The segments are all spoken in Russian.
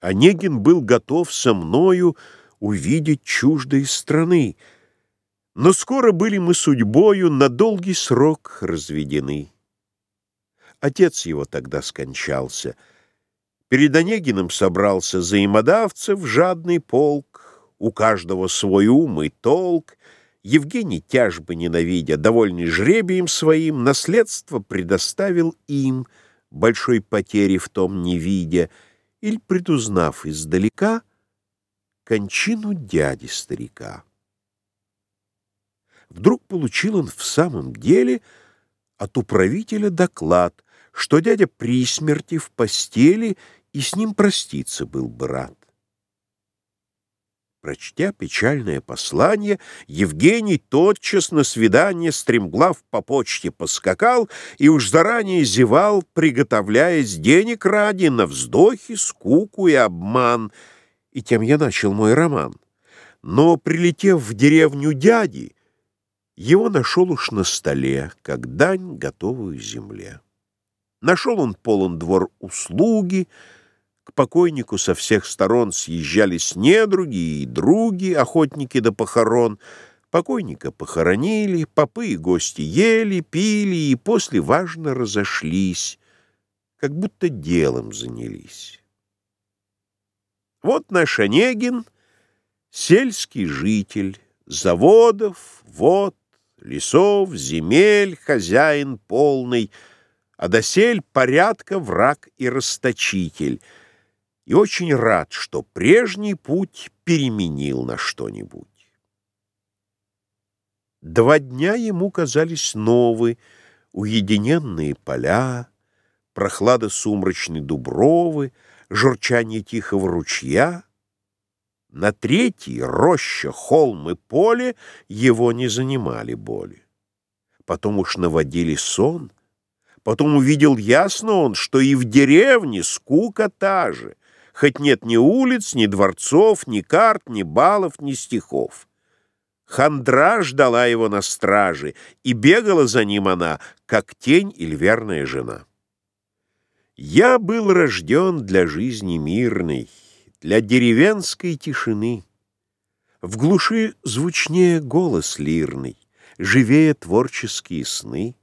Онегин был готов со мною увидеть чуждые страны, но скоро были мы судьбою на долгий срок разведены. Отец его тогда скончался. Перед Онегиным собрался взаимодавцев жадный полк, у каждого свой ум и толк. Евгений, тяжбы ненавидя, довольный жребием своим, наследство предоставил им, большой потери в том не видя — или предузнав издалека кончину дяди-старика. Вдруг получил он в самом деле от управителя доклад, что дядя при смерти в постели и с ним проститься был бы рад. Прочтя печальное послание, Евгений тотчас на свидание стремглав по почте поскакал и уж заранее зевал, приготовляясь денег ради на вздохи, скуку и обман. И тем я начал мой роман. Но, прилетев в деревню дяди, его нашел уж на столе, как дань, готовую земле. Нашел он полон двор услуги, к покойнику со всех сторон съезжались недруги и други, охотники до похорон. Покойника похоронили, попы и гости ели, пили и после важно разошлись, как будто делом занялись. Вот наш Онегин, сельский житель, заводов, вод, лесов, земель, хозяин полный, а досель порядка враг и расточитель — и очень рад, что прежний путь переменил на что-нибудь. Два дня ему казались новы, уединенные поля, прохлада сумрачной дубровы, журчание тихого ручья. На третий — роща, холм и поле — его не занимали боли. Потом уж наводили сон, потом увидел ясно он, что и в деревне скука та же — хоть нет ни улиц, ни дворцов, ни карт, ни балов, ни стихов. Хандра ждала его на страже, и бегала за ним она, как тень или верная жена. Я был рожден для жизни мирной, для деревенской тишины. В глуши звучнее голос лирный, живее творческие сны.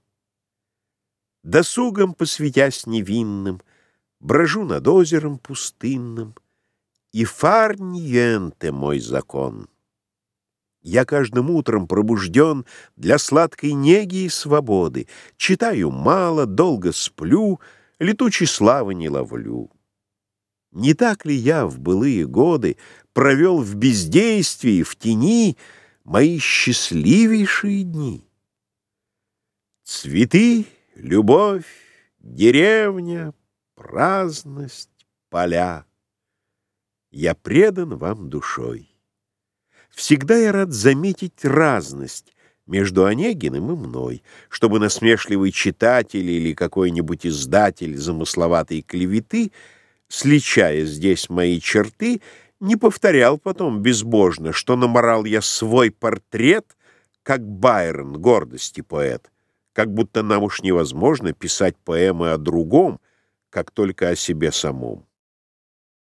Досугом посвятясь невинным — брожу над озером пустынным, и фарниенте мой закон. Я каждым утром пробужден для сладкой неги и свободы, читаю мало, долго сплю, летучей славы не ловлю. Не так ли я в былые годы провел в бездействии, в тени мои счастливейшие дни? Цветы, любовь, деревня, праздность, поля. Я предан вам душой. Всегда я рад заметить разность между Онегиным и мной, чтобы насмешливый читатель или какой-нибудь издатель замысловатой клеветы, сличая здесь мои черты, не повторял потом безбожно, что наморал я свой портрет, как Байрон, гордости поэт, как будто нам уж невозможно писать поэмы о другом, как только о себе самом.